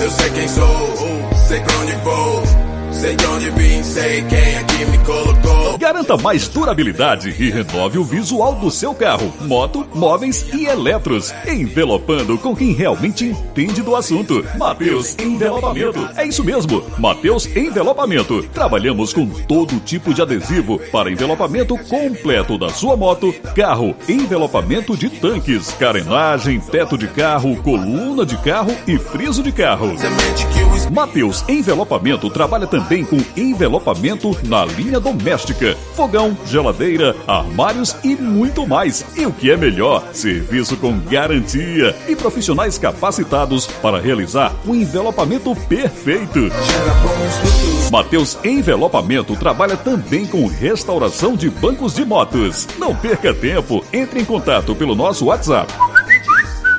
Eu sei quem sou, sei pra onde vou. Sei de onde vim, sei quem aqui me colocou. Garanta mais durabilidade e renove o visual do seu carro, moto, móveis e eletros. Envelopando com quem realmente entende do assunto. Mateus Envelopamento. É isso mesmo, Mateus Envelopamento. Trabalhamos com todo tipo de adesivo para envelopamento completo da sua moto, carro, envelopamento de tanques, carenagem, teto de carro, coluna de carro e friso de carro. Mateus Envelopamento trabalha também com envelopamento na linha doméstica, fogão, geladeira, armários e muito mais. E o que é melhor, serviço com garantia e profissionais capacitados para realizar o envelopamento perfeito. Mateus Envelopamento trabalha também com restauração de bancos de motos. Não perca tempo, entre em contato pelo nosso WhatsApp.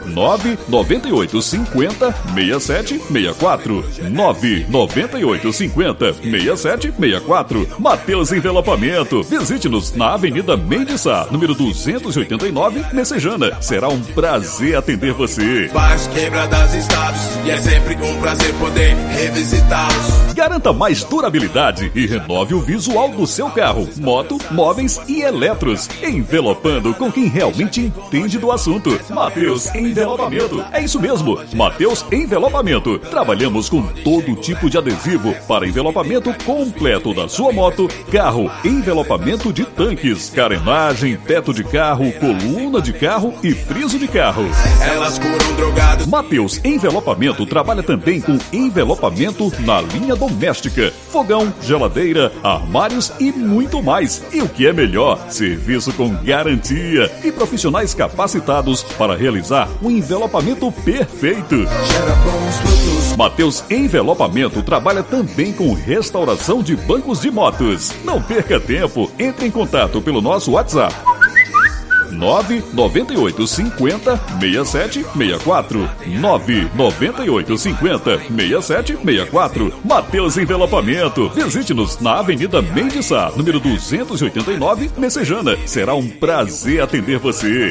998 50 67 64 998 50 67 64 Mateus Envelopamento. Visite-nos na Avenida Mendes Sá, número 289, Messejana. Será um prazer atender você. Bairros, quebradas, estados. E é sempre um prazer poder revisitá-los. Garanta mais durabilidade e renove o visual do seu carro, moto, móveis e eletros. Envelopando com quem realmente entende do assunto. Mateus Envelopamento. É isso mesmo, Mateus Envelopamento. Trabalhamos com todo tipo de adesivo para envelopamento completo da sua moto, carro, envelopamento de tanques, carenagem, teto de carro, coluna de carro e friso de carro. Elas curam drogados. Mateus Envelopamento trabalha também com envelopamento na linha doméstica, fogão, geladeira, armários e muito mais. E o que é melhor, serviço com garantia e profissionais capacitados para realizar o envelopamento perfeito. Gera bons frutos. Mateus Envelopamento trabalha também com restauração de bancos de motos. Não perca tempo, entre em contato pelo nosso WhatsApp. 998 50 67 64 998 50 67 64 Mateus Envelopamento. Visite-nos na Avenida Mendes Sá, número 289, Messejana. Será um prazer atender você.